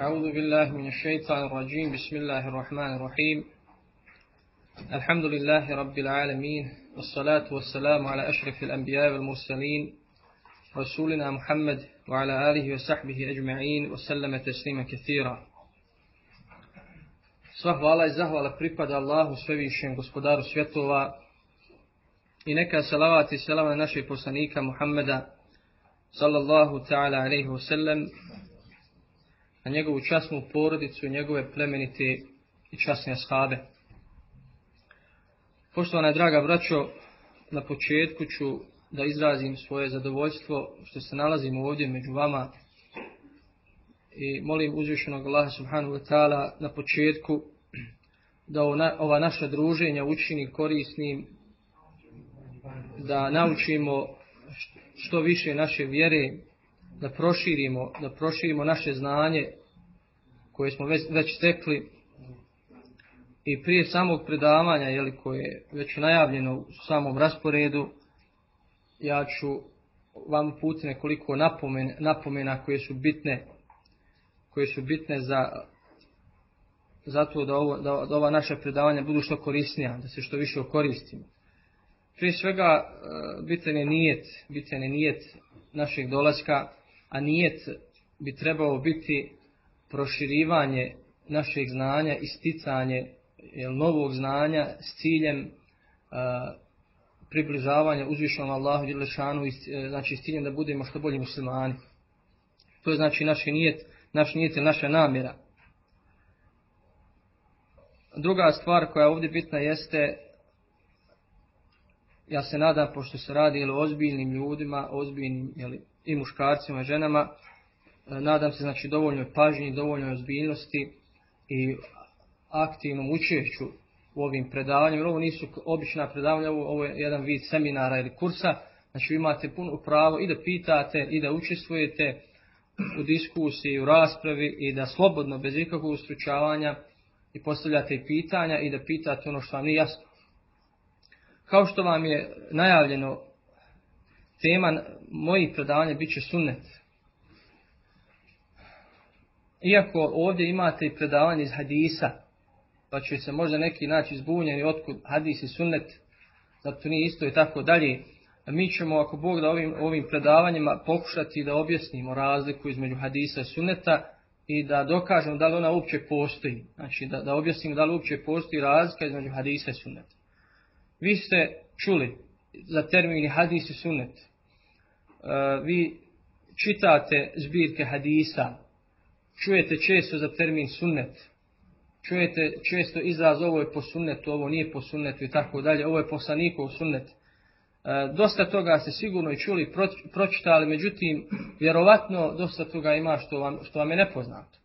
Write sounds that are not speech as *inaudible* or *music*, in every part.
أعوذ بالله من الشيطان الرجيم. بسم الله الرحمن الرحيم. الحمد لله رب العالمين والصلاة والسلام على أشرف الأنبياء والمرسلين رسولنا محمد وعلى آله وصحبه أجمعين وسلم تسليما كثيرا. Sva hvala i zahvala pripada Allahu svevišem gospodaru svjetova i neka salavat i selama na našeg poslanika Muhammeda sallallahu ta'ala alaihi wasallam na njegovu časnu porodicu i njegove plemenite i časne ashabe. Poštovana draga braćo, na početku ću da izrazim svoje zadovoljstvo što se nalazimo ovdje među vama i molim uzvišenog Allaha subhanahu wa ta'ala na početku da ova naša druženja učini korisnim, da naučimo što više naše vjere, da proširimo, da proširimo naše znanje koje smo već, već stekli i prije samog predavanja, jeli, koje je već najavljeno u samom rasporedu, ja ću vam uputiti nekoliko napomen, napomena koje su bitne koje su bitne za zato da, ovo, da, da ova naša predavanja budu što korisnija, da se što više koristimo. Prije svega bitan je nijet, bitan je nijet našeg dolaska, a nijet bi trebao biti proširivanje našeg znanja, isticanje jel, novog znanja s ciljem a, približavanja uzvišenom Allahu Đelešanu, znači s ciljem da budemo što bolji muslimani. To je znači naš nijet, naš nijet je naša namjera. Druga stvar koja je ovdje bitna jeste ja se nadam, pošto se radi o ozbiljnim ljudima, ozbiljnim jeli, i muškarcima i ženama, nadam se znači dovoljnoj pažnji, dovoljnoj ozbiljnosti i aktivnom učešću u ovim predavanjima. Ovo nisu obična predavanja, ovo, je jedan vid seminara ili kursa, znači imate puno pravo i da pitate i da učestvujete u diskusiji, u raspravi i da slobodno, bez ikakvog ustručavanja i postavljate i pitanja i da pitate ono što vam nije jasno. Kao što vam je najavljeno, tema mojih predavanja bit će sunnet. Iako ovdje imate i predavanje iz hadisa, pa će se možda neki naći zbunjeni otkud hadis i sunnet, zato nije isto i tako dalje. Mi ćemo, ako Bog da ovim, ovim predavanjima pokušati da objasnimo razliku između hadisa i sunneta i da dokažemo da li ona uopće postoji. Znači da, da objasnimo da li uopće postoji razlika između hadisa i sunneta. Vi ste čuli za termini hadis i sunnet. Vi čitate zbirke hadisa, čujete često za termin sunnet, čujete često izraz ovo je po sunnetu, ovo nije po sunnetu i tako dalje, ovo je poslanikov sunnet. Dosta toga ste sigurno i čuli, pročitali, međutim, vjerovatno dosta toga ima što vam, što vam je nepoznato.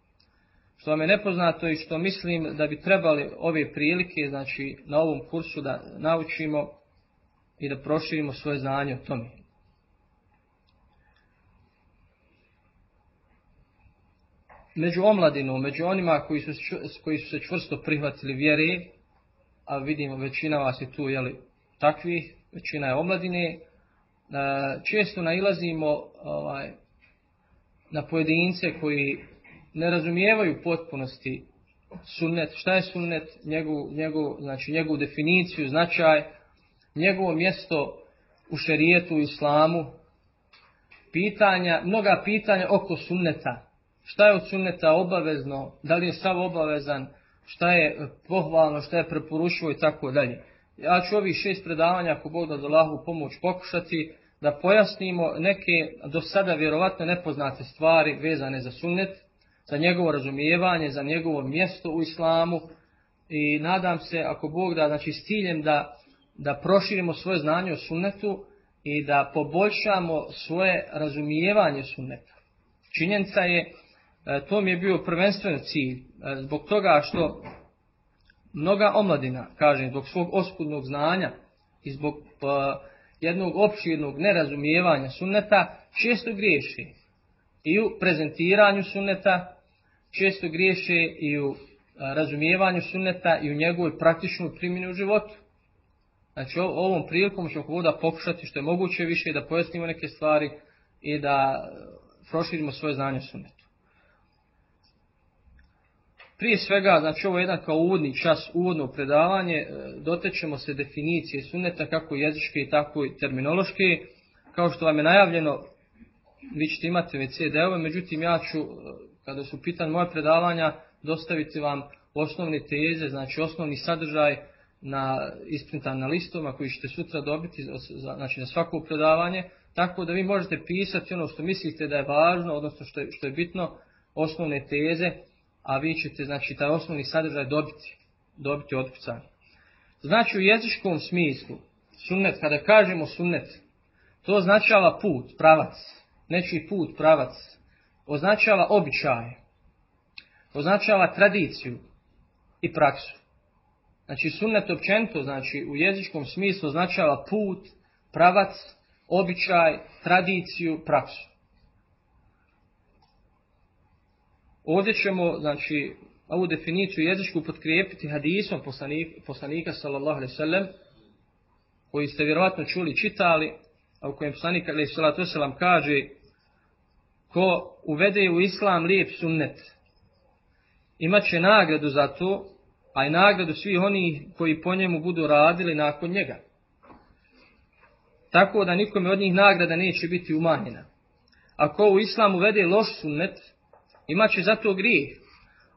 Što vam je nepoznato i što mislim da bi trebali ove prilike, znači na ovom kursu da naučimo i da proširimo svoje znanje o tome. Među omladinom, među onima koji su, koji su se čvrsto prihvatili vjere, a vidimo većina vas je tu jeli, takvih, većina je omladine, često nailazimo ovaj, na pojedince koji ne razumijevaju potpunosti sunnet, šta je sunnet, njegov, njegov, znači njegovu definiciju, značaj, njegovo mjesto u šerijetu, islamu, pitanja, mnoga pitanja oko sunneta. Šta je od sunneta obavezno, da li je sav obavezan, šta je pohvalno, šta je preporučivo i tako dalje. Ja ću ovih šest predavanja, ako Bog da Allahu pomoć, pokušati da pojasnimo neke do sada vjerovatno nepoznate stvari vezane za sunnet, za njegovo razumijevanje, za njegovo mjesto u islamu i nadam se, ako Bog da, znači s ciljem da, da proširimo svoje znanje o sunnetu i da poboljšamo svoje razumijevanje sunneta. Činjenica je, to mi je bio prvenstveno cilj, zbog toga što mnoga omladina, kažem, zbog svog oskudnog znanja i zbog pa, jednog opširnog nerazumijevanja sunneta, često griješi i u prezentiranju sunneta, često griješe i u razumijevanju sunneta i u njegovoj praktičnoj primjeni u životu. Znači ovom prilikom ćemo da pokušati što je moguće više da pojasnimo neke stvari i da proširimo svoje znanje sunnetu. Prije svega, znači ovo je jedan kao uvodni čas, uvodno predavanje, e, dotećemo se definicije sunneta, kako jezičke, tako i terminološke. Kao što vam je najavljeno, vi ćete imati već CD-ove, međutim ja ću, e, kada su pitan moje predavanja, dostaviti vam osnovne teze, znači osnovni sadržaj na isprintan na listovima koji ćete sutra dobiti, znači na svako predavanje, tako da vi možete pisati ono što mislite da je važno, odnosno što je, što je bitno, osnovne teze, a vi ćete znači taj osnovni sadržaj dobiti, dobiti otkucan. Znači u jezičkom smislu, sunnet, kada kažemo sunnet, to označava put, pravac, nečiji put, pravac, označava običaj, označava tradiciju i praksu. Znači sunnet općenito, znači u jezičkom smislu označava put, pravac, običaj, tradiciju, praksu. Ovdje ćemo, znači, ovu definiciju jezičku potkrijepiti hadisom poslanika, poslanika sallallahu alaihi sallam, koji ste vjerojatno čuli, čitali, a u kojem poslanik alaihi sallam kaže, ko uvede u islam lijep sunnet, imat će nagradu za to, a i nagradu svih onih koji po njemu budu radili nakon njega. Tako da nikome od njih nagrada neće biti umanjena. Ako u islamu uvede loš sunnet, imat će zato grijeh.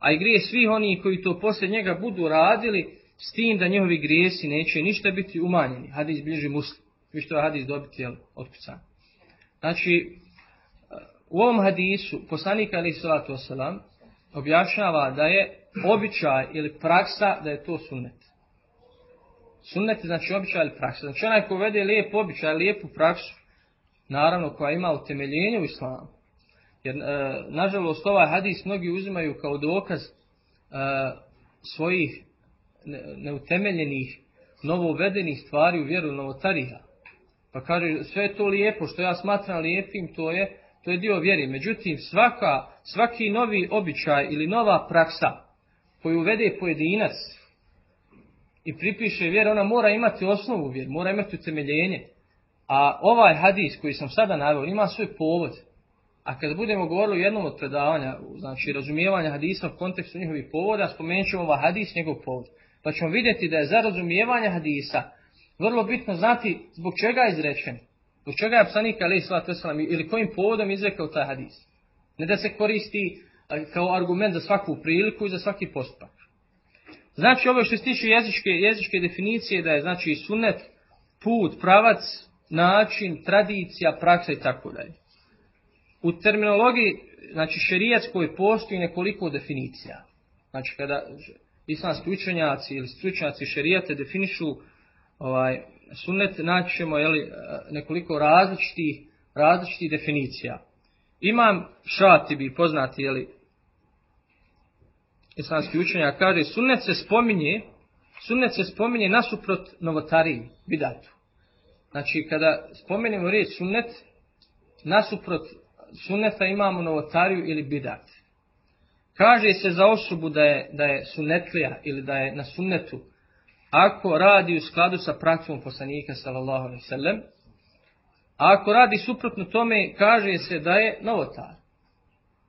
A i grijeh svih onih koji to poslije njega budu radili, s tim da njihovi grijesi neće ništa biti umanjeni. Hadis bliži muslim. Vi što je hadis dobiti, jel, otkucan. Znači, u ovom hadisu, poslanik ali sallatu wasalam, objašnjava da je običaj ili praksa da je to sunnet. Sunnet znači običaj ili praksa. Znači onaj ko vede lijep običaj, lijepu praksu, naravno koja ima utemeljenje u islamu. Jer, e, nažalost, ovaj hadis mnogi uzimaju kao dokaz e, svojih neutemeljenih, novovedenih stvari u vjeru novotarija. Pa kaže, sve je to lijepo, što ja smatram lijepim, to je, to je dio vjeri. Međutim, svaka, svaki novi običaj ili nova praksa koju uvede pojedinac i pripiše vjeru, ona mora imati osnovu vjeru, mora imati utemeljenje. A ovaj hadis koji sam sada naveo ima svoj povod. A kada budemo govorili u jednom od predavanja, znači razumijevanja hadisa u kontekstu njihovih povoda, spomenut ćemo ovaj hadis njegov povod. Pa ćemo vidjeti da je za razumijevanje hadisa vrlo bitno znati zbog čega je izrečen. Zbog čega je psanik ali ili kojim povodom izrekao taj hadis. Ne da se koristi kao argument za svaku priliku i za svaki postupak. Znači ovo što se tiče jezičke, jezičke definicije da je znači sunet, put, pravac, način, tradicija, praksa i tako dalje. U terminologiji, znači šerijatskoj postoji nekoliko definicija. Znači kada islamski učenjaci ili stručnjaci šerijate definišu ovaj, sunnet, naći ćemo jeli, nekoliko različitih, različitih definicija. Imam šati bi poznati jeli, islamski učenjak kaže sunnet se spominje sunnet se spominje nasuprot novotariji, bidatu. Znači kada spomenemo riječ sunnet, nasuprot sunneta imamo novotariju ili bidat. Kaže se za osobu da je, da je sunnetlija ili da je na sunnetu ako radi u skladu sa praksom poslanika sallallahu alaihi sallam, a ako radi suprotno tome, kaže se da je novotar.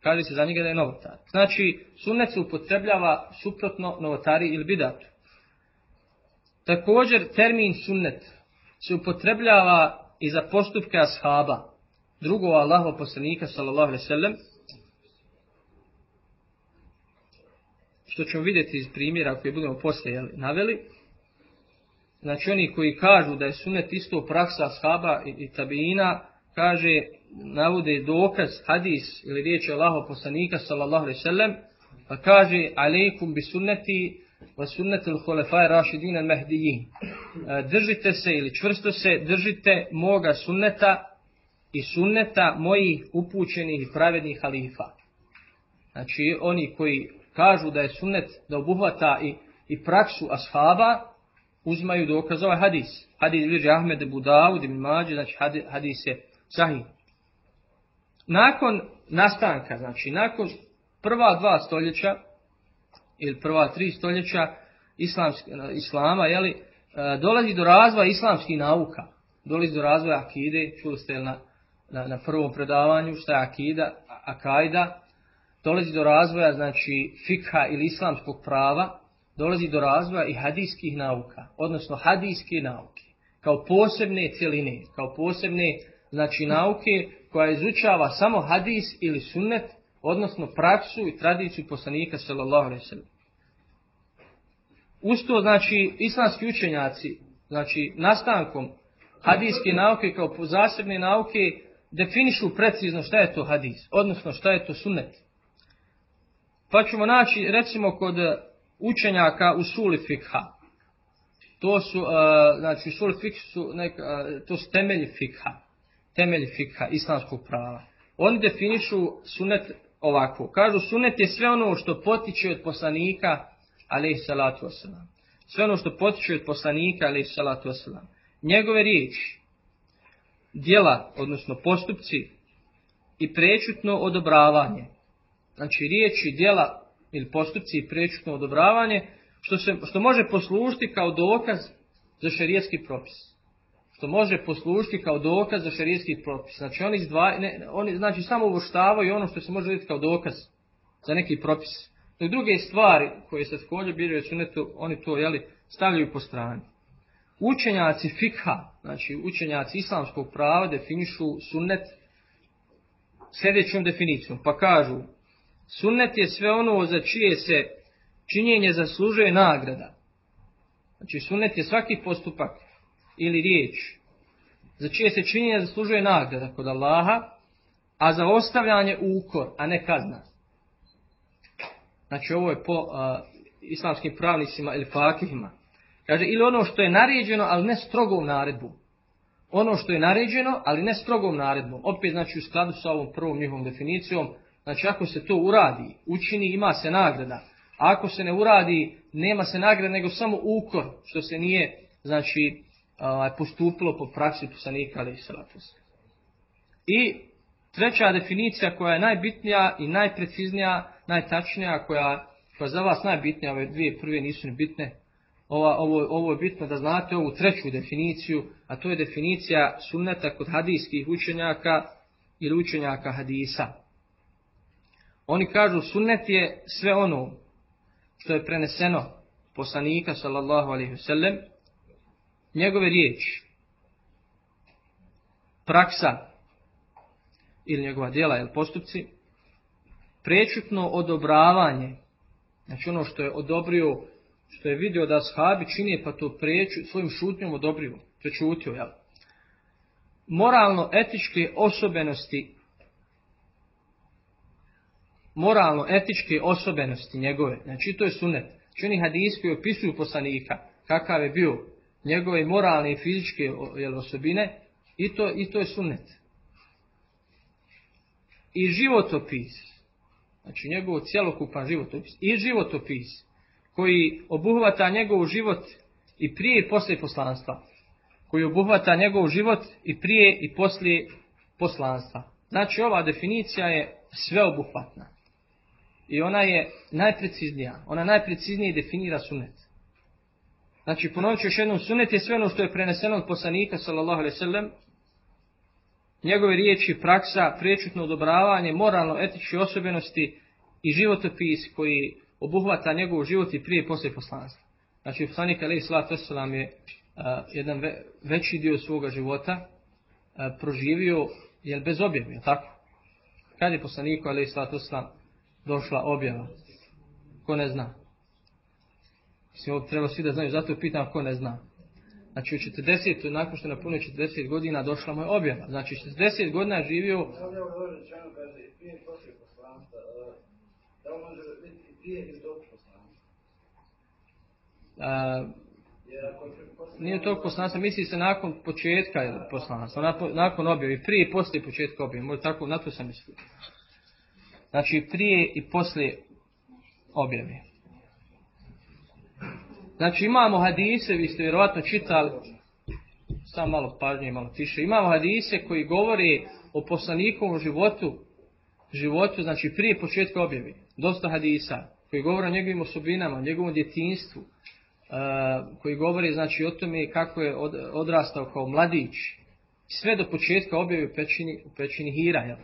Kaže se za njega da je novotar. Znači, sunnet se upotrebljava suprotno novotari ili bidatu. Također, termin sunnet se upotrebljava i za postupke ashaba. Drugo Allahov poslanika, sallallahu alaihi sallam, što ćemo vidjeti iz primjera koje budemo poslije naveli. Znači oni koji kažu da je sunnet isto praksa ashaba i, tabiina, kaže navode dokaz, hadis ili riječ Allaho poslanika sallallahu alaihi sallam, pa kaže alejkum bi sunneti wa sunnetil hulefaj rašidin al. E, držite se ili čvrsto se držite moga sunneta i sunneta mojih upućenih i pravednih halifa. Znači oni koji kažu da je sunnet da obuhvata i, i praksu ashaba, uzmaju dokaz ovaj hadis. Hadis bliže Ahmed Budavud ibn Mađe, znači hadis je sahih nakon nastanka, znači nakon prva dva stoljeća ili prva tri stoljeća islamski, islama, jeli, e, dolazi do razvoja islamskih nauka. Dolazi do razvoja akide, čuli ste na, na, na prvom predavanju šta je akida, akajda. dolazi do razvoja znači fikha ili islamskog prava, dolazi do razvoja i hadijskih nauka, odnosno hadijske nauke, kao posebne cjeline, kao posebne znači nauke koja izučava samo hadis ili sunnet, odnosno praksu i tradiciju poslanika sallallahu alejhi ve Usto znači islamski učenjaci, znači nastankom hadijske nauke kao zasebne nauke definišu precizno šta je to hadis, odnosno šta je to sunnet. Pa ćemo naći recimo kod učenjaka u suli fikha. To su, uh, znači suli fikha su, neka, uh, to su temelji fikha. Temelji fikha, islamskog prava. Oni definišu sunet ovako. Kažu sunet je sve ono što potiče od poslanika, ali salatu wasalam. Sve ono što potiče od poslanika, ali salatu wasalam. Njegove riječi, djela, odnosno postupci i prečutno odobravanje. Znači riječi, djela ili postupci i prečutno odobravanje, što, se, što može poslužiti kao dokaz za šerijetski propis. Što može poslužiti kao dokaz za šerijetski propis. Znači oni, izdvaj, ne, oni znači, samo uvrštavaju ono što se može vidjeti kao dokaz za neki propis. Dok druge stvari koje se također biraju sunetu, oni to jeli, stavljaju po strani. Učenjaci fikha, znači učenjaci islamskog prava definišu sunnet sljedećom definicijom. Pa kažu, sunnet je sve ono za čije se činjenje zaslužuje nagrada. Znači sunnet je svaki postupak ili riječ za čije se činjenje zaslužuje nagrada kod Allaha, a za ostavljanje ukor, a ne kazna. Znači ovo je po uh, islamskim pravnicima ili fakihima. Kaže, ili ono što je naređeno, ali ne strogom naredbom. Ono što je naređeno, ali ne strogom naredbom. Opet, znači, u skladu sa ovom prvom njihovom definicijom, znači, ako se to uradi, učini, ima se nagrada. A ako se ne uradi, nema se nagrada, nego samo ukor, što se nije, znači, postupilo po praksi poslanika, ali i I treća definicija koja je najbitnija i najpreciznija, najtačnija, koja, koja za vas najbitnija, ove dvije prve nisu ni bitne, ova, ovo, ovo je bitno da znate ovu treću definiciju, a to je definicija sunneta kod hadijskih učenjaka ili učenjaka hadisa. Oni kažu sunnet je sve ono što je preneseno poslanika sallallahu alaihi sellem, njegove riječi, praksa ili njegova djela ili postupci, prečutno odobravanje, znači ono što je odobrio što je vidio da shabi čini pa to preću, svojim šutnjom odobrio, prečutio, jel? Moralno-etičke osobenosti moralno-etičke osobenosti njegove, znači to je sunet. Čini hadijski koji opisuju poslanika, kakav je bio njegove moralne i fizičke jel, osobine, i to, i to je sunet. I životopis, znači njegov cjelokupan životopis, i životopis, koji obuhvata njegov život i prije i poslije poslanstva. Koji obuhvata njegov život i prije i poslije poslanstva. Znači ova definicija je sveobuhvatna. I ona je najpreciznija. Ona najpreciznije definira sunet. Znači ponovit ću još jednom, sunet je sve ono što je preneseno od poslanika sallallahu alaihi sallam, njegove riječi, praksa, priječutno odobravanje, moralno, etičke osobenosti i životopis koji obuhvata njegov život i prije i poslije poslanstva. Znači, poslanik Ali Islat Veselam je jedan ve, veći dio svoga života proživio, jel bez objave, je tako? Kad je poslaniku Ali Islat Veselam došla objava? Ko ne zna? Mislim, ovo treba svi da znaju, zato pitam ko ne zna. Znači, u 40, nakon što je napunio 40 godina, došla mu je objava. Znači, 40 godina je živio... Prije poslije poslanstva, da može prije ili tog poslanstva? nije tog poslanstva, misli se nakon početka poslanstva, nakon objave, prije i poslije početka objave, možda tako, na to sam mislio. Znači prije i poslije objave. Znači imamo hadise, vi ste vjerovatno čitali, samo malo pažnje, malo tiše, imamo hadise koji govori o poslanikovom životu, životu, znači prije početka objave. Dosta hadisa koji govore o njegovim osobinama, njegovom djetinstvu, koji govori znači o tome kako je odrastao kao mladić, sve do početka objave u pećini, u pećini Hira. Jel?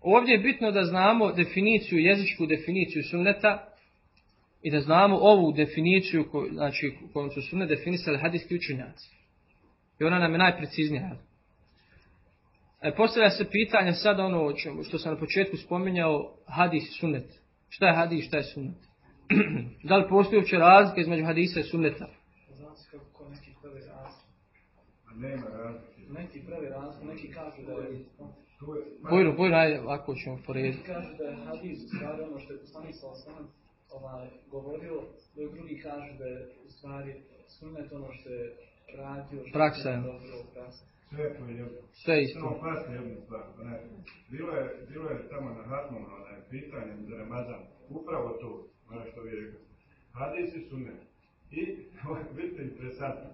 ovdje je bitno da znamo definiciju, jezičku definiciju sunneta i da znamo ovu definiciju, znači kojom su sunnet definisali hadijski učenjaci. I ona nam je najpreciznija. E, postavlja se pitanje sad ono što sam na početku spominjao, hadis i sunnet. Šta je hadis, šta je sunnet? *clears throat* da li postoji uopće razlika između hadisa i sunneta? Znači. Nema razlike. Neki pravi razlika, neki kažu da je... Bojru, bojru, ajde, ovako ćemo porediti. Neki kažu da je hadis u stvari ono što je poslanik sa osnovan ovaj, govorio, dok drugi kažu da je u stvari sunnet ono što je radio, što Praksa. je dobro praksa. Sve jedno. Sve isto. Samo pasti jednu stvar. Ne. Bilo, je, bilo je tamo na Hatmanu onaj pitanje za Ramazan. Upravo to, ono što vi rekli. Hadis i sunnet. I, vidite interesantno,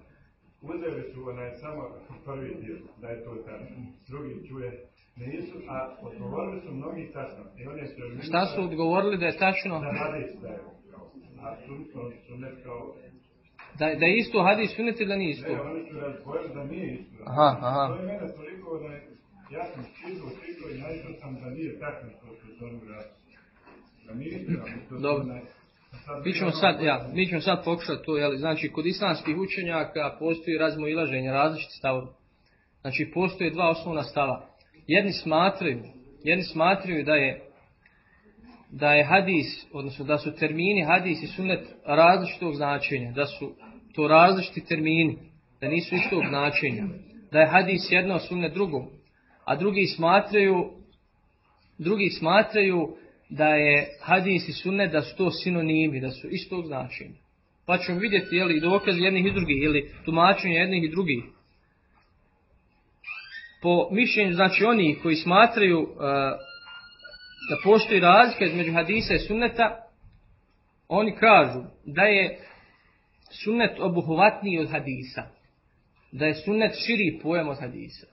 uzeli su onaj samo prvi dio, da je to tačno. Drugi čuje, nisu, a odgovorili su mnogi tačno. I oni su Šta su odgovorili da je tačno? Da hadis da je a sun, sunnet kao Da, da je isto hadis sunnet ili da nije isto? Ne, oni su razbojili da nije isto. Aha, aha. To je mene toliko da je, ja sam čitao, čitao i naišao sam da nije tako što to radili. Da nije to Dobro. Mi ćemo sad, ja, mi ćemo sad pokušati to, jel, znači kod islamskih učenjaka postoji razmoilaženje, različiti stavovi. Znači postoje dva osnovna stava. Jedni smatraju, jedni smatraju da je da je hadis, odnosno da su termini hadis i sunnet različitog značenja, da su to različiti termini, da nisu istog značenja, da je hadis jedno, a sunnet drugo, a drugi smatraju drugi smatraju da je hadis i sunnet da su to sinonimi, da su istog značenja. Pa ćemo vidjeti je li dokaz jednih i drugih ili tumačenje jednih i drugih. Po mišljenju znači oni koji smatraju uh, da postoji razlika između hadisa i sunneta, oni kažu da je sunnet obuhvatniji od hadisa. Da je sunnet širi pojam od hadisa.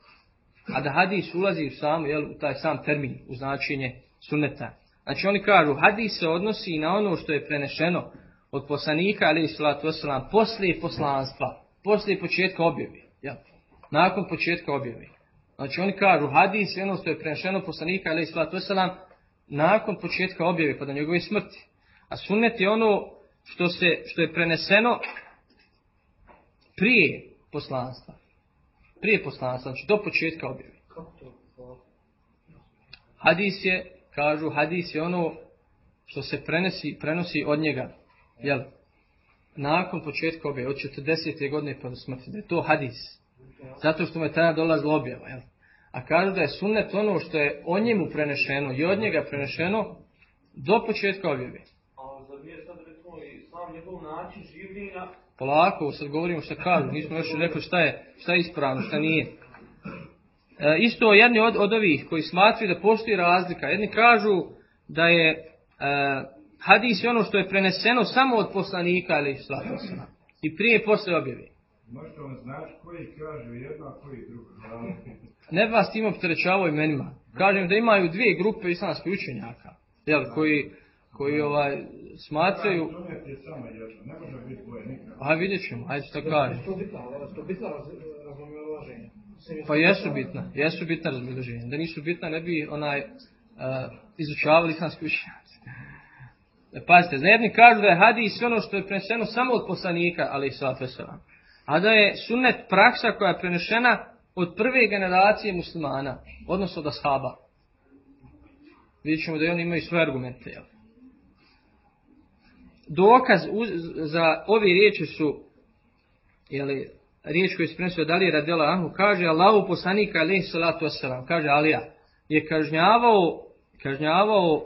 A da hadis ulazi u, sam, jel, u taj sam termin, u značenje sunneta. Znači oni kažu, hadis se odnosi na ono što je prenešeno od poslanika, ali i salatu wasalam, poslije poslanstva, poslije početka objave. Jel? Nakon početka objave. Znači oni kažu, hadis je ono što je prenešeno od poslanika, ali i salatu wasalam, nakon početka objave, pa do njegove smrti. A sunnet je ono što, se, što je preneseno prije poslanstva. Prije poslanstva, znači do početka objave. Hadis je, kažu, hadis je ono što se prenosi, prenosi od njega. Jel? Nakon početka objave, od 40. godine pa do smrti, da je to hadis. Zato što mu je tada dolazila objava. Jel? A kažu da je sunnet ono što je o njemu prenešeno i od njega prenešeno do početka objave. A zar nije sad recimo i sam njegov način življenja Polako, sad govorimo šta kažu, nismo još rekli šta je, šta je ispravno, šta nije. E, isto jedni od, od ovih koji smatruju da postoji razlika, jedni kažu da je e, hadis je ono što je preneseno samo od poslanika ili slatosana. I prije i posle objave. Možda on znaš koji kažu jedno, a koji drugo. Ne bi vas tim opterećavao imenima. Kažem da imaju dvije grupe islamskih učenjaka, jel, koji, koji ovaj, smatraju, nikad. a vidjet ćemo, ajde što kaže. Razumijevaženje. Pa jesu bitna, jesu bitna razmiloženja. Da nisu bitna ne bi onaj uh, izučavali islamski učenjaci. E, Pazite, jedni kažu da je hadis ono što je preneseno samo od poslanika, ali i wasalam. A da je sunnet praksa koja je prenešena od prve generacije muslimana, odnosno od ashaba. Vidjet ćemo da i oni imaju svoje argumente. Jel? Dokaz uz, za ove riječi su jeli, riječ koju je prenosio od Alije radela Anhu, kaže Allahu poslanika alaihi salatu wasalam, kaže Alija, je kažnjavao, kažnjavao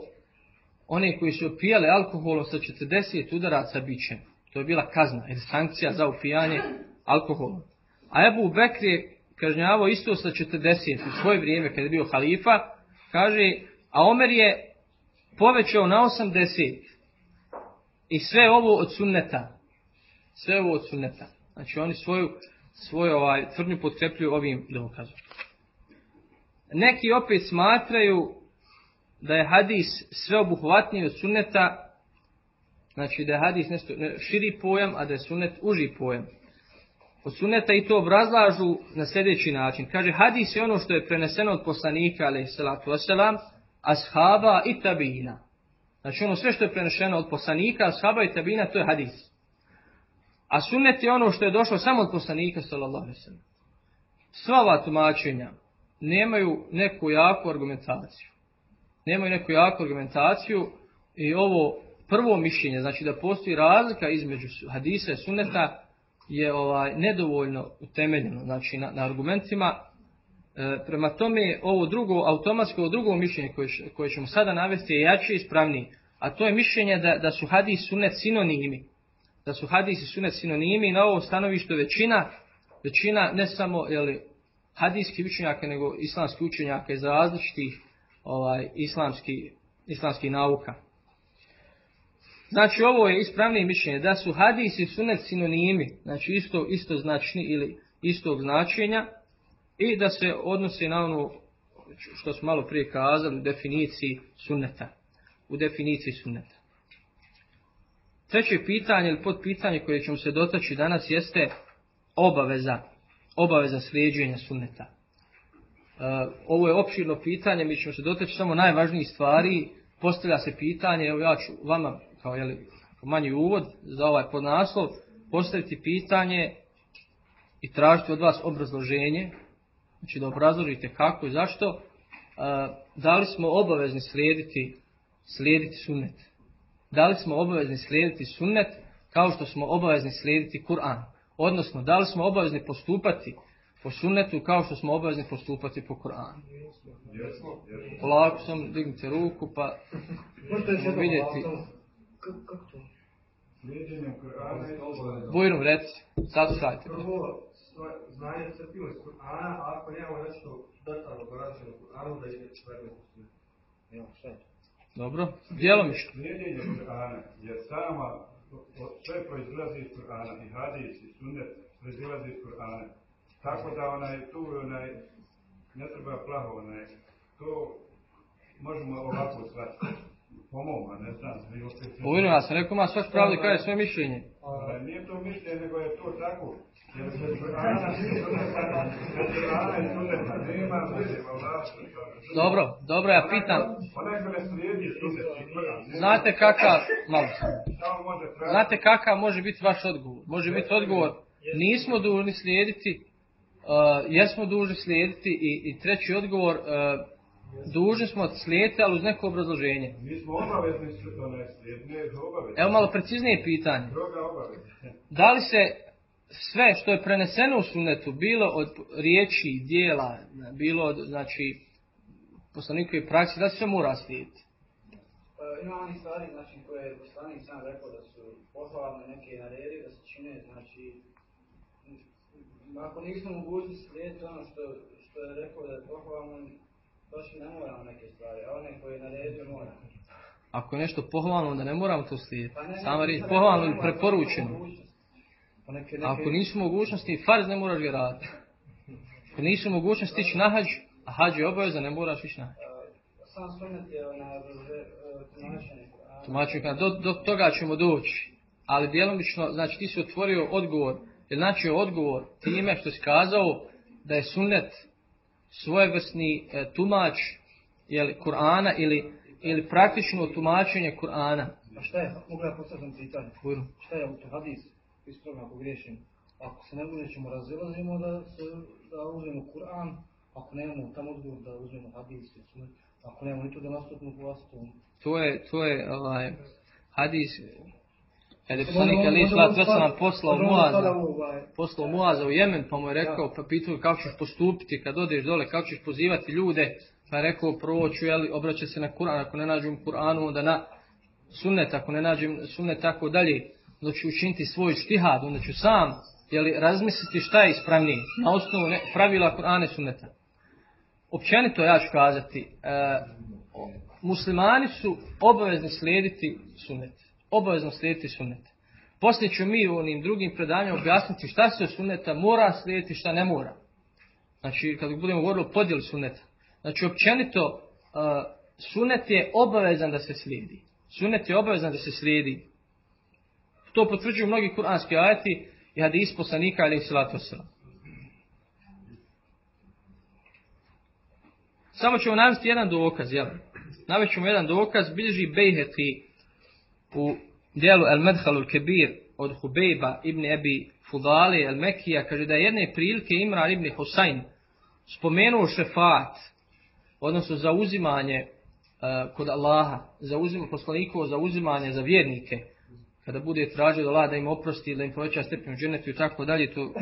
one koji su opijali alkoholom sa 40 udaraca bićem. To je bila kazna ili sankcija za upijanje alkoholom. A Ebu Bekr je kažnjavao isto sa 40 u svoje vrijeme kada je bio halifa, kaže, a Omer je povećao na 80 i sve ovo od sunneta. Sve ovo od sunneta. Znači oni svoju, svoju ovaj, tvrdnju potkrepljuju ovim dokazom. Neki opet smatraju da je hadis sve obuhvatniji od sunneta, znači da je hadis nešto ne, širi pojam, a da je sunnet uži pojam. Od sunneta i to obrazlažu na sljedeći način. Kaže, hadis je ono što je preneseno od poslanika, ali salatu wasalam, ashaba i tabina. Znači ono sve što je prenešeno od poslanika, ashaba i tabina, to je hadis. A sunnet je ono što je došlo samo od poslanika, sallallahu alaihi. Sva ova tumačenja nemaju neku jaku argumentaciju. Nemaju neku jaku argumentaciju i ovo prvo mišljenje, znači da postoji razlika između hadisa i sunneta, je ovaj nedovoljno utemeljeno, znači na, na argumentima. E, prema tome, ovo drugo, automatsko ovo drugo mišljenje koje, koje ćemo sada navesti je jače i ispravnije. A to je mišljenje da, da su hadis i sunnet sinonimi. Da su hadis i sunnet sinonimi i na ovo stanovište većina, većina ne samo jeli, hadijskih učenjaka, nego islamskih učenjaka iz različitih ovaj, islamskih, islamskih nauka. Znači ovo je ispravnije mišljenje da su hadis i sunet sinonimi, znači isto, isto značni ili istog značenja i da se odnose na ono što smo malo prije kazali u definiciji sunneta. U definiciji sunneta. Treće pitanje ili podpitanje koje ćemo se dotaći danas jeste obaveza, obaveza slijeđenja sunneta. E, ovo je opširno pitanje, mi ćemo se dotaći samo najvažnijih stvari, postavlja se pitanje, evo ja ću vama kao jeli, manji uvod za ovaj podnaslov, postaviti pitanje i tražiti od vas obrazloženje, znači da obrazložite kako i zašto, da li smo obavezni slijediti, slijediti sunnet. Da li smo obavezni slijediti sunnet kao što smo obavezni slijediti Kur'an. Odnosno, da li smo obavezni postupati po sunnetu kao što smo obavezni postupati po Kur'anu. Polako sam, dignite ruku pa vidjeti. Kako to? Slijedjenjem Kur'ana je obavezno. Bujrum, reci, saslušajte. Prvo, znanje crpimo iz Kur'ana, a ako nemamo nešto detaljno porađeno Kur'anu, da ide predmet Evo, šta je? Dobro, djelomično. Slijedjenje Kur'ana je sama, sve proizlazi iz Kur'ana, i hadis, i sunnet proizlazi iz Kur'ana. Tako da onaj, tu onaj, ne treba plaho, onaj, to možemo ovako shvatiti. Pomogla, ne znam. Uvijeno, ja sam rekao, ima svaš pravo da kaže svoje mišljenje. A, nije to mišljenje, nego je to tako. *laughs* Dobro, dobro, ja pitam. Znate kakav, malo Znate kakav može biti vaš odgovor? Može biti odgovor, nismo dužni slijediti, uh, jesmo dužni slijediti i, i treći odgovor, uh, dužni smo slijediti, ali uz neko obrazloženje. Mi smo obavezni slijediti, Evo malo preciznije pitanje. *laughs* Da li se sve što je preneseno u sunetu, bilo od riječi, dijela, bilo od, znači, poslanikove praksi, da se mora slijediti? E, ima oni stvari, znači, koje je poslanik sam rekao da su pohvalne neke naredi, da se čine, znači, ako nismo mogućni slijediti ono što, što je rekao da je pohvalno, baš ne moramo neke stvari, a one koje je naredio moramo. Ako je nešto pohvalno, onda ne moramo to slijediti. Pa ne, Sama riječ pohvalno ili preporučeno. Pa neke, neke... Ako nisu mogućnosti, farz ne moraš ga raditi. Ako nisu mogućnosti ići na hađ, a hađ je obaveza, ne moraš ići na hađ. Sam je na tumačenje. Tumačenje, do, do toga ćemo doći. Ali djelomično, znači ti si otvorio odgovor, jer znači odgovor time što si kazao da je sunnet svojevrsni e, tumač jeli, Kur'ana ili, ili praktično tumačenje Kur'ana. A šta je, mogu ja postavljam pitanje? Kuru. Šta je to hadis? Ispravno ako griješim. Ako se ne bude ćemo razilazimo da, se, da uzmemo Kur'an, ako nemamo tam odgovor da uzmemo hadis, ako nemamo ni to da nastupimo vlastitom. To je, to je ovaj, hadis, kada je poslanik Ali Slat Veselam poslao Muaza, poslao Muaza u Jemen, pa mu je rekao, pa pitao kako ćeš postupiti kad odeš dole, kako ćeš pozivati ljude, pa je rekao, prvo ću, jeli, obraća se na Kur'an, ako ne nađem Kur'anu, onda na sunnet, ako ne nađem sunnet, tako dalje, onda ću učiniti svoj štihad, onda ću sam, jeli, razmisliti šta je ispravnije, na osnovu ne, pravila Kur'ane sunneta. Općenito ja ću kazati, e, muslimani su obavezni slijediti sunnet obavezno slijediti sunnet. Poslije ću mi u onim drugim predanjima objasniti šta se od sunneta mora slijediti, šta ne mora. Znači, kad budemo govorili o podjeli sunneta. Znači, općenito, uh, sunnet je obavezan da se slijedi. Sunnet je obavezan da se slijedi. To potvrđuju mnogi kuranski ajati i hadis poslanika ali salatu Samo ćemo navesti jedan dokaz, jel? navećemo jedan dokaz, bilježi Bejheti u dijelu El Medhalul Kebir od Hubejba ibn Ebi Fudali El Mekija, kaže da je jedne prilike Imran ibn Husayn spomenuo šefat, odnosno zauzimanje uh, kod Allaha, zauzim, poslanikovo zauzimanje za vjernike, kada bude tražio da Allah da im oprosti, da im poveća stepen dženetu i tako dalje, to,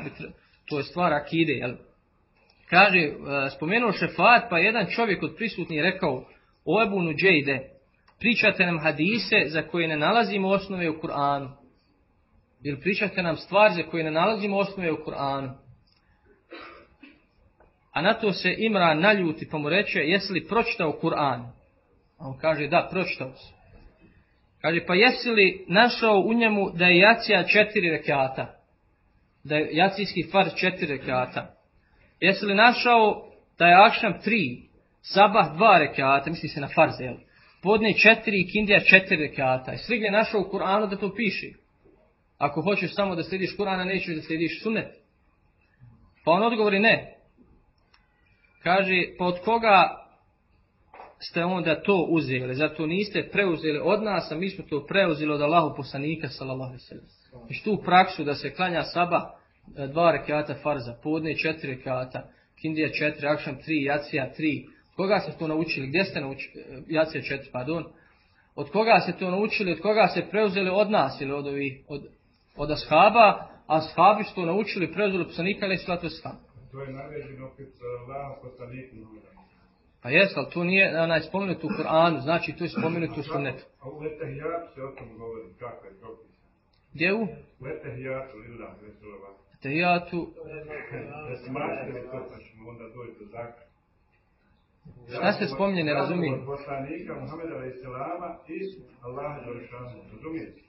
to je stvar akide, jel? Kaže, uh, spomenuo šefat, pa jedan čovjek od prisutnih rekao, o Ebu Nuđejde, pričate nam hadise za koje ne nalazimo osnove u Kur'anu. Ili pričate nam stvari za koje ne nalazimo osnove u Kur'anu. A na to se Imran naljuti pa mu reče, jesi li pročitao Kur'an? A on kaže, da, pročitao se. Kaže, pa jesi li našao u njemu da je jacija četiri rekata? Da je jacijski far četiri rekata? Jesi li našao da je akšam tri, sabah dva rekata, misli se na farze, jel? Podne četiri i kindija četiri rekata. I svigdje našao u Kur'anu da to piše. Ako hoćeš samo da slediš Kur'ana, nećeš da slediš sunet. Pa on odgovori ne. Kaže, pa od koga ste onda to uzeli? Zato niste preuzeli od nas, a mi smo to preuzeli od Allahu poslanika, sallallahu sallam. Znači tu praksu da se klanja saba dva rekata farza, podne četiri rekata, kindija četiri, akšam tri, jacija tri. Koga ste to naučili? Gdje ste naučili? Jacija četiri, pardon. Od koga ste to naučili? Od koga ste preuzeli od nas ili od ovih, od, od ashaba? A ashabi su to naučili, preuzeli poslanika, ali slatu sam. To je naređeno opet Allah poslaniku. Pa jes, ali to nije onaj spomenut u Koranu, znači to je spomenut u sunnetu. A u Etahijatu se o tom govori, kako je propisano. Gdje u? U Etahijatu, lillah, Resulova. Etahijatu. Da pa ćemo onda doći do zakra. Šta se spominje, ne razumijem. Poslanika Muhammeda a.s. i Allaha Đoršanu, razumijete?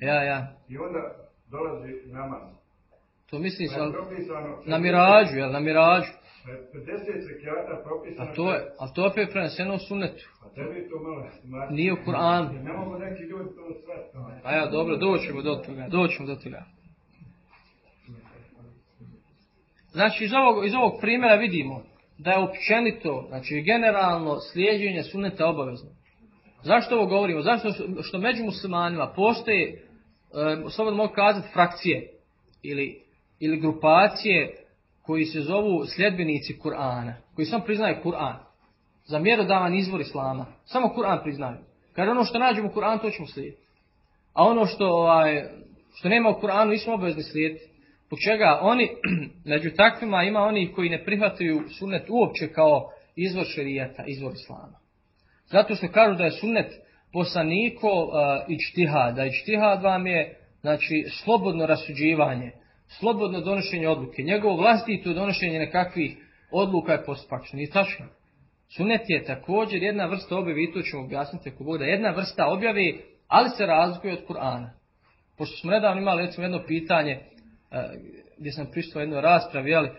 Ja, ja. I onda dolazi namaz. To misli Pa se je propisano... na mirađu, jel na mirađu? 50 zekijata propisano... A to je, ali to je opet preneseno u sunnetu. A tebi to malo smatrati. Nije u Kur'anu. Ne mogu neki ljudi to shvatiti. A ja, dobro, doćemo do toga, doćemo do toga. Znači, iz ovog, iz ovog primjera vidimo da je općenito, znači generalno slijedženje sunneta obavezno. Zašto ovo govorimo? Zašto što među muslimanima postoje, e, slobodno mogu kazati, frakcije ili, ili grupacije koji se zovu sljedbenici Kur'ana, koji samo priznaju Kur'an. Za mjerodavan izvor Islama. Samo Kur'an priznaju. Kada ono što nađemo u Kur'anu, to ćemo slijediti. A ono što, ovaj, što nema u Kur'anu, nismo obavezni slijediti. Zbog čega oni, *clears throat* među takvima ima oni koji ne prihvataju sunnet uopće kao izvor šerijata, izvor Islama. Zato što kažu da je sunnet poslaniko uh, ičtihad, da ičtihad vam je znači, slobodno rasuđivanje, slobodno donošenje odluke. Njegovo vlastito donošenje nekakvih odluka je postupačno. Nije tačno. Sunet je također jedna vrsta objave, i to ćemo objasniti ako Bog da jedna vrsta objave, ali se razlikuje od Kur'ana. Pošto smo nedavno imali recimo jedno pitanje, gdje sam pristao jednoj raspravi, ali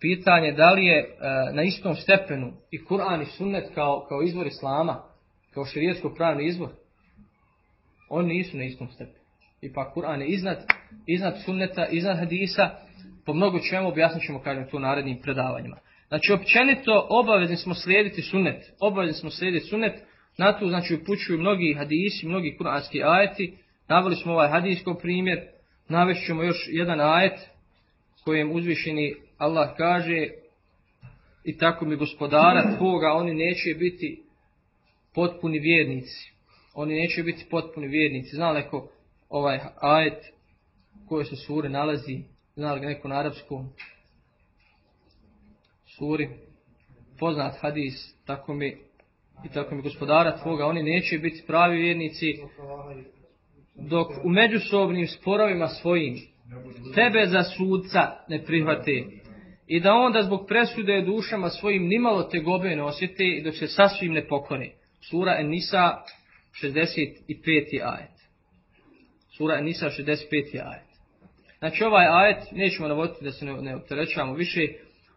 pitanje da li je na istom stepenu i Kur'an i sunnet kao, kao izvor Islama, kao širijetsko pravni izvor. Oni nisu na istom stepenu. Ipak Kur'an je iznad, iznad sunneta, iznad hadisa, po mnogo čemu objasnit ćemo kažem to u narednim predavanjima. Znači općenito obavezni smo slijediti sunnet, obavezni smo slijediti sunnet, na to znači upućuju mnogi hadisi, mnogi kuranski ajeti, naveli smo ovaj hadijsko primjer, navešćemo još jedan ajet kojem uzvišeni Allah kaže i tako mi gospodara tvoga, oni neće biti potpuni vjernici. Oni neće biti potpuni vjernici. Zna li neko ovaj ajet koje se sure nalazi, zna li neko na arapskom suri, poznat hadis, tako mi i tako mi gospodara tvoga, oni neće biti pravi vjernici dok u međusobnim sporovima svojim tebe za sudca ne prihvate i da onda zbog presude dušama svojim nimalo te gobe ne osjete i dok se sasvim ne pokore. Sura En-Nisa 65. ajet. Sura En-Nisa 65. ajet. Znači ovaj ajet, nećemo navoditi da se ne, ne opterećavamo više,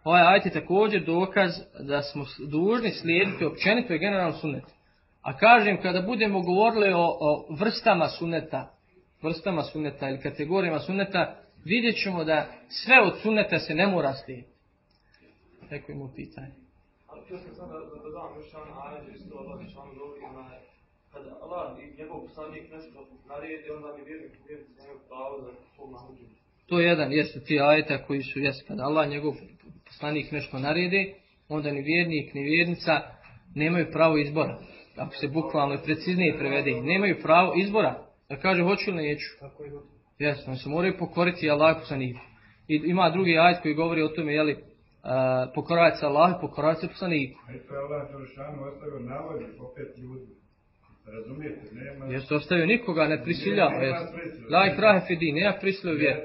ovaj ajet je također dokaz da smo dužni slijediti općenito i generalno sunnet. A kažem, kada budemo govorili o, o vrstama sunneta, vrstama sunneta ili kategorijama sunneta, vidjet ćemo da sve od sunneta se ne mora slijediti. Neko ima pitanje. Ali htio sam sada da dodam još jedan isto Allah Žešanu govori, onaj, kada Allah i njegov poslanik nešto naredi, onda vjernik u vjernici nemaju pravo svog nahođenja. To je jedan, jeste ti ajeta koji su, jeste, kada Allah njegov poslanik nešto naredi, onda ni vjernik, ni vjernica nemaju pravo izbora. Ako se bukvalno i preciznije prevede, nemaju pravo izbora. Da kaže hoću ili neću. Jeste, oni se moraju pokoriti Allah poslaniku. I ima drugi ajet koji govori o tome, jeli, uh, pokoravati se Allah i pokoravati se poslaniku. A i to je Allah Đelšanu ostavio navodnik opet ljudi. Razumijete, nema... Jeste ostavio nikoga, ne prisiljava. La ikrahe fidi, nema prisile u vjeru.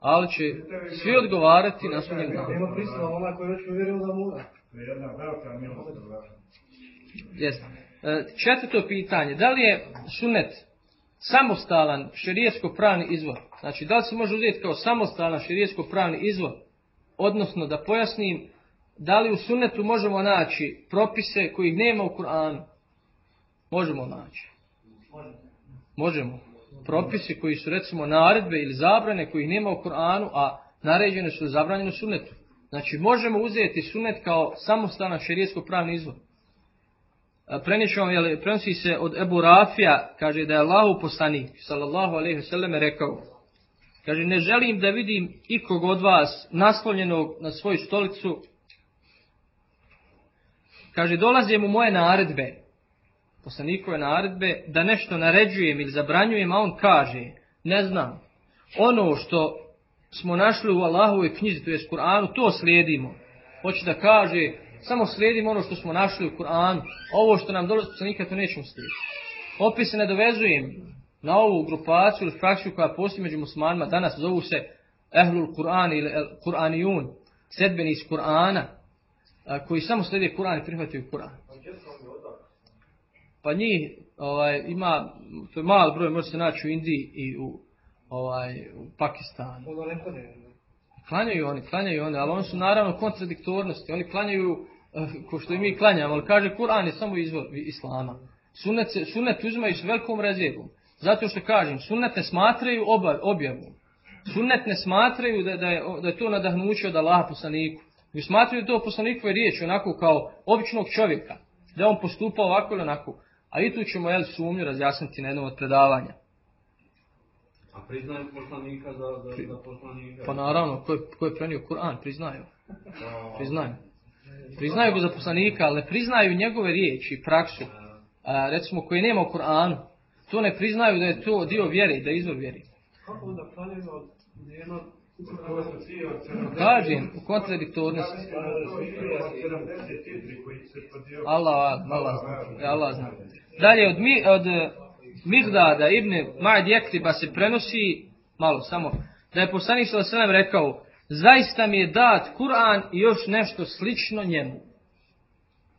Ali će svi odgovarati na sudnjem danu. Nema prisila, onaj koji već uvjerio da mora. To je jedna velika milost Allah. E, Četvrto pitanje, da li je sunet samostalan šerijetsko pravni izvor? Znači, da li se može uzeti kao samostalan šerijetsko pravni izvor? Odnosno, da pojasnim, da li u sunetu možemo naći propise kojih nema u Kur'anu? Možemo naći. Možemo. Propisi koji su recimo naredbe ili zabrane kojih nema u Kur'anu, a naređene su zabranjene sunetu. Znači, možemo uzeti sunet kao samostalan šerijetsko pravni izvor. Preniču vam, jel, prenosi se od Ebu Rafija, kaže da je Allahu poslanik, sallallahu alaihi sallam, rekao, kaže, ne želim da vidim ikog od vas naslonjenog na svoju stolicu, kaže, dolaze mu moje naredbe, poslanikove naredbe, da nešto naređujem ili zabranjujem, a on kaže, ne znam, ono što smo našli u Allahovoj knjizi, to je Kur'anu, to slijedimo. Hoće da kaže, samo slijedimo ono što smo našli u Kur'anu, ovo što nam dolazi poslanika, to nećemo slijediti. Opet se ne dovezujem na ovu grupaciju ili frakciju koja postoji među muslimanima, danas zovu se Ehlul Kur'an ili Kur'anijun, sedbeni iz Kur'ana, koji samo slijede Kur'an i prihvataju Kur'an. Pa njih ovaj, ima, to je mal broj, može se naći u Indiji i u, ovaj, u Pakistanu. Hode. Klanjaju oni, klanjaju oni, ali oni su naravno kontradiktornosti. Oni klanjaju ko što i mi klanjamo, ali kaže Kur'an je samo izvor Islama. Sunnet, se, sunnet uzimaju s velikom rezervom. Zato što kažem, sunnet ne smatraju oba, objavom. Sunnet ne smatraju da, da, je, da je to nadahnuće od Allaha poslaniku. Ne smatraju to poslanikove riječi onako kao običnog čovjeka. Da on postupa ovako ili onako. A i tu ćemo jel, sumnju razjasniti na jednom od predavanja. A priznaju poslanika za, za, za poslanika? Pa naravno, ko je, ko je prenio Kur'an, priznaju. Priznaju. Priznaju ga za poslanika, ali ne priznaju njegove riječi i praksu. A, recimo, koje nema u Kur'anu. To ne priznaju da je to dio vjere, da je izvor vjere. Kako onda 70 Kažem, u kontradiktornosti. od 74 koji se podio... Allah, Allah. Allah zna. Dalje, od, mi, od Mihdada ibn Ma'ad Jekriba se prenosi, malo samo, da je poslanik sallallahu rekao, zaista mi je dat Kur'an i još nešto slično njemu.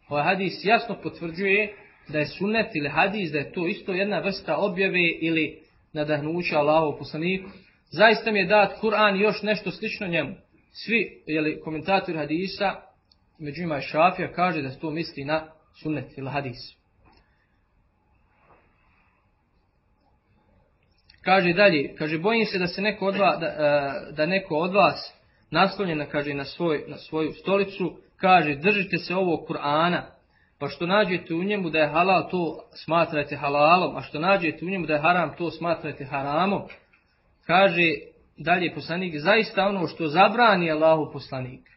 Ovaj hadis jasno potvrđuje da je sunnet ili hadis, da je to isto jedna vrsta objave ili nadahnuća Allahov poslaniku. Zaista mi je dat Kur'an i još nešto slično njemu. Svi, jeli, komentatori hadisa, među njima je Šafija, kaže da se to misli na sunnet ili hadis. Kaže dalje, kaže bojim se da se neko od vas, da, e, da neko od vas naslonjena kaže na svoj na svoju stolicu, kaže držite se ovog Kur'ana, pa što nađete u njemu da je halal to smatrajte halalom, a što nađete u njemu da je haram to smatrajte haramom. Kaže dalje poslanik, zaista ono što zabrani Allahu poslanik,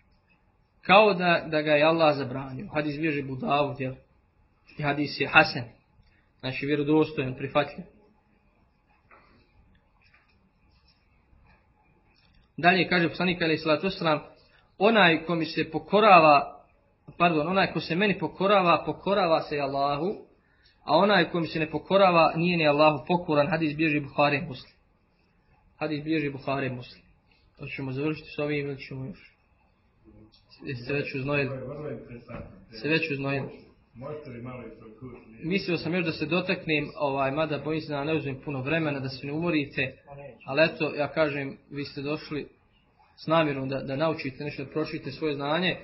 kao da, da ga je Allah zabranio. Hadis bježe Budavud, jel? I hadis je Hasan. Znači vjerodostojan, prihvatljiv. Dalje kaže poslanik ali salatu onaj ko mi se pokorava, pardon, onaj ko se meni pokorava, pokorava se Allahu, a onaj ko mi se ne pokorava, nije ni Allahu pokoran, hadis bježi Buhari Muslim. Hadis bježi Buhari Muslim. To ćemo završiti s ovim ili ćemo još? Se već uznojili? Se već uznojili? Možete li malo i prokušati? Mislio sam još da se dotaknem, ovaj, mada bojim se da ne uzmem puno vremena, da se ne umorite, ali eto, ja kažem, vi ste došli s namjerom da, da naučite nešto, da prošite svoje znanje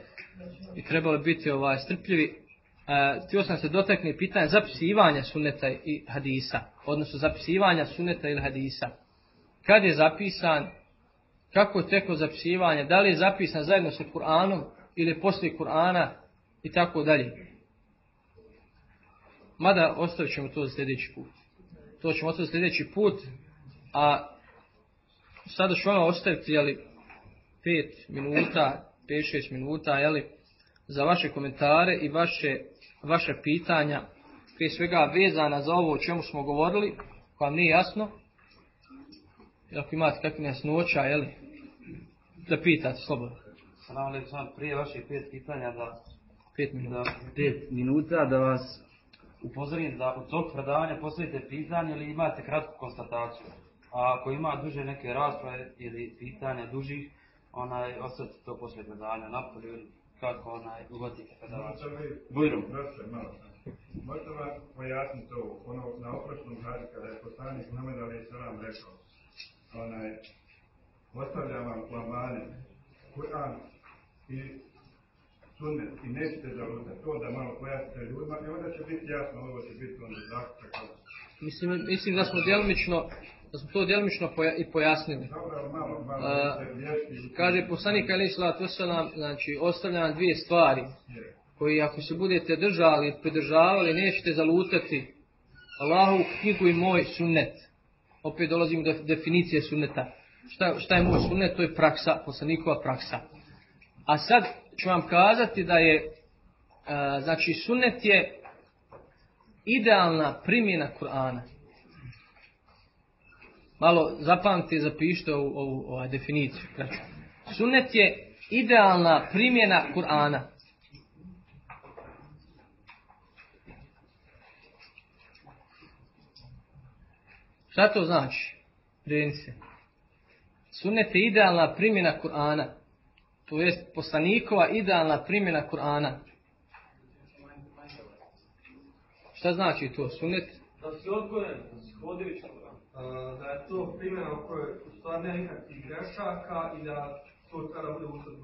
i trebali biti ovaj, strpljivi. E, htio sam se dotakne pitanja zapisivanja suneta i hadisa, odnosno zapisivanja suneta ili hadisa. Kad je zapisan, kako je teko zapisivanje, da li je zapisan zajedno sa Kur'anom ili poslije Kur'ana, i tako dalje. Mada ostavit ćemo to za sljedeći put. To ćemo ostaviti sljedeći put, a sada ću ono ostaviti, jeli, 5 minuta, 5-6 minuta, jeli, za vaše komentare i vaše, vaše pitanja, prije svega vezana za ovo o čemu smo govorili, koja vam nije jasno, ako imate kakve nesnoća, jeli, da pitate slobodno. Salam prije vaših pet pitanja da, Pet minuta. da pet minuta da vas upozorim da u tog predavanja postavite pitanje ili imate kratku konstataciju. A ako ima duže neke rasprave ili pitanja dužih, onaj, ostavite to poslije predavanja napolju ili kako onaj, uvodite li, Bujrum. Možete vam pojasniti to, ono na oprošnom hadi kada je poslanik Muhammed Ali Salam rekao, onaj, ostavljam vam u amane Kur'an i sunnet i nećete zalutati. To da malo pojasnite ljudima i onda će biti jasno, ovo će biti onda zaključak. Mislim, mislim da smo djelomično da smo to djelomično poja, i pojasnili. Dobro, malo, malo, A. Kaže poslanik Ali Veselam, znači ostavljam dvije stvari koji ako se budete držali, pridržavali, nećete zalutati Allahovu knjigu i moj sunnet. Opet dolazimo do definicije sunneta. Šta, šta je moj sunnet? To je praksa, poslanikova praksa. A sad ću vam kazati da je, znači sunnet je idealna primjena Kur'ana. Malo zapamtite i zapišite ovu, ovu, ovu definiciju. kraću. Sunnet je idealna primjena Kur'ana. Šta to znači? Prijeni se. Sunnet je idealna primjena Kur'ana. To jest poslanikova idealna primjena Kur'ana. Šta znači to? Sunnet? Da si odgojen, da si. Uh, da je to primjena u kojoj nema nikakvih grešaka i da to kada bude uzad.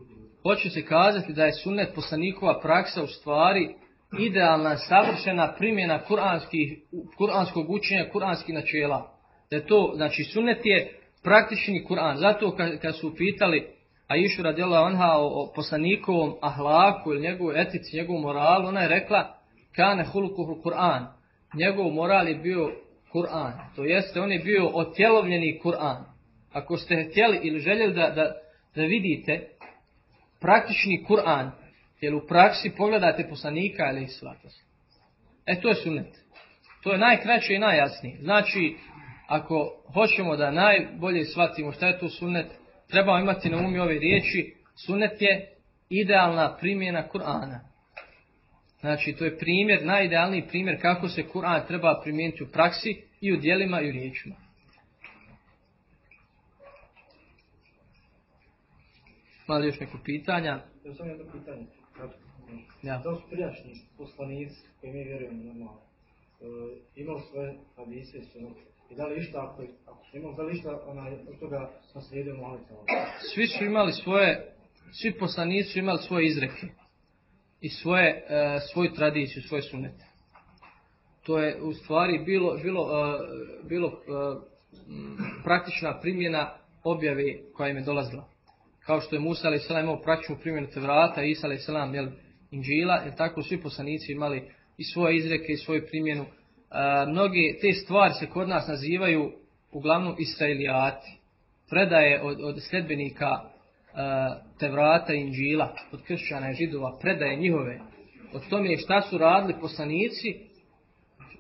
Hoće se kazati da je sunnet poslanikova praksa u stvari idealna, savršena primjena kuranskih, kuranskog učenja, kuranskih načela. Da je to, znači sunnet je praktični Kur'an. Zato kad, kad su pitali Aishu radijela onha o, o poslanikovom ahlaku ili njegovoj etici, njegovom moralu, ona je rekla kane hulukuhu Kur'an. Njegov moral je bio Kur'an. To jeste, on je bio otjelovljeni Kur'an. Ako ste htjeli ili željeli da, da, da vidite praktični Kur'an, jer u praksi pogledate poslanika ili svatost. E to je sunnet. To je najkraće i najjasnije. Znači, ako hoćemo da najbolje shvatimo šta je to sunnet, trebamo imati na umi ove riječi. Sunnet je idealna primjena Kur'ana. Znači, to je primjer, najidealniji primjer kako se Kur'an treba primijeniti u praksi i u dijelima i u riječima. Mali još neko pitanja? Evo samo jedno pitanje. Ja. Da su prijašnji poslanici koji mi vjerujemo normalno, e, imali svoje hadise i sunnete? I da li išta, ako, ako su imali, da li išta onaj, od toga naslijedio Muhammed? Svi su imali svoje, svi poslanici su imali svoje izreke i svoje, e, svoju tradiciju, svoje sunete. To je u stvari bilo, bilo, e, bilo e, praktična primjena objave koja im je dolazila. Kao što je Musa a.s. imao praktičnu primjenu Tevrata, Isa a.s. jel, Inđila, jer tako svi poslanici imali i svoje izreke i svoju primjenu. Mnoge te stvari se kod nas nazivaju uglavnom Israelijati. Predaje od, od sljedbenika e, Tevrata i Inđila, od kršćana i židova, predaje njihove. O tome šta su radili poslanici,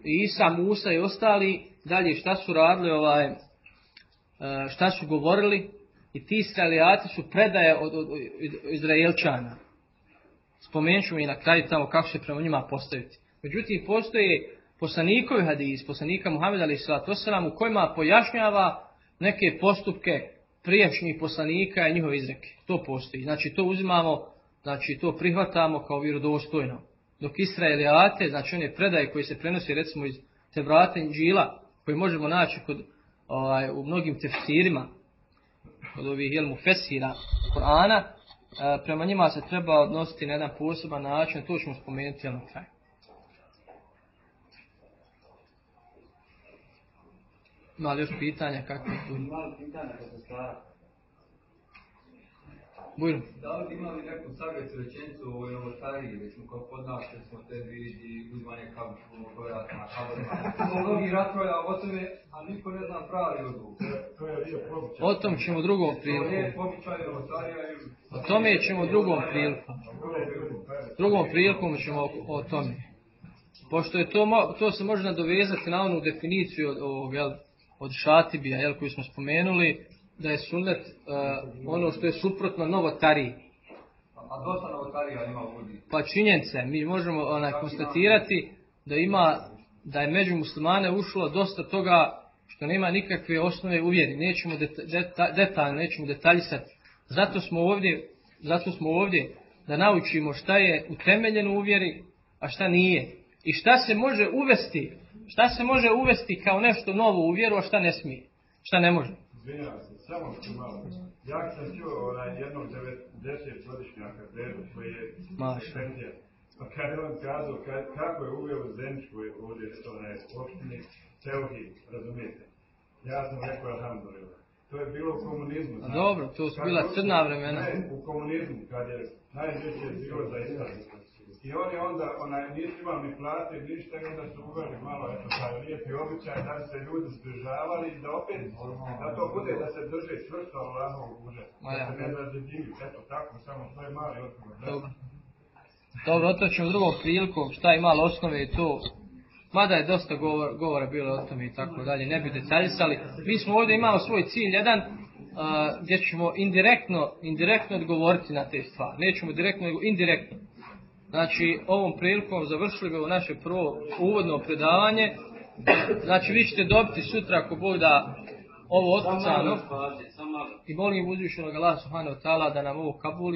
Isa, Musa i ostali, dalje šta su radili, ovaj, šta su govorili, i ti Israelijati su predaje od, od, od Izraelčana. Spomenut ću mi na kraju tamo kako se prema njima postaviti. Međutim, postoje poslanikovi hadis, poslanika Muhammeda ali salatu u kojima pojašnjava neke postupke prijašnjih poslanika i njihove izreke. To postoji. Znači, to uzimamo, znači, to prihvatamo kao vjerodostojno. Dok Israelijate, znači one predaje koje se prenosi recimo iz Tevrata Inđila, koje možemo naći kod, ovaj, u mnogim tefsirima, od ovih jel, mufesira Korana, e, prema njima se treba odnositi na jedan poseban način, to ćemo spomenuti na kraju. Ima li još pitanja kako je tu? Malo pitanja kad se stvara. Bujno. Da li bi imali neku savjetu rečenicu o ovoj novotariji, recimo kao kod nas, recimo te vidi, uzmanje kabučku, dojat na kaborima. Smo mnogi raspravlja o tome, a niko ne zna pravi odgovor. O tom ćemo drugom ili... O tome ćemo drugom prilikom. Drugom prilikom ćemo o, tome. Pošto je to, to se može nadovezati na onu definiciju od, ovog, jel, od šatibija, jel, koju smo spomenuli, da je sunnet uh, ono što je suprotno novotariji. A dosta novotarija ima ljudi. Pa činjenice, mi možemo onaj, konstatirati da ima, da je među muslimane ušlo dosta toga što nema nikakve osnove u vjeri. Nećemo deta, deta, detaljno, nećemo detaljisati. Zato smo ovdje, zato smo ovdje da naučimo šta je utemeljeno u vjeri, a šta nije. I šta se može uvesti, šta se može uvesti kao nešto novo u vjeru, a šta ne smije. Šta ne može. Izvinjavam se, samo što malo. Ja sam čuo onaj jednog 90 godišnjaka dedu koji je penzija. Pa kad je on kazao ka- kako je uveo u Zeničku ovdje onaj opštini razumijete? Ja sam rekao alhamdulillah. To je bilo u komunizmu. A znate. dobro, to su bila crna vremena. Ne, u komunizmu, kad je najveće bilo za islam. I oni onda, onaj, nisu imali ni plate, ništa, i onda su uveli malo, eto, taj lijepi običaj, da se ljudi zbližavali i da opet, da to bude, da se drže čvrsto Allahovog uža. Ma Da se ne razjedinju, eto, tako, samo to je mali odgovor. Dobro. Dobro, o to ćemo drugom prilikom, šta je malo osnove i to. Mada je dosta govor, govora bilo o tome i tako dalje, ne bi detaljisali. Mi smo ovdje imali svoj cilj jedan, a, gdje ćemo indirektno, indirektno odgovoriti na te stvari. Nećemo direktno, nego indirektno. Znači, ovom prilikom završili bi ovo naše prvo uvodno predavanje. Znači, vi ćete dobiti sutra, ako Bog da, ovo otkucano. I molim uzvišenog Allah subhanahu ta'ala da nam ovo kabuli.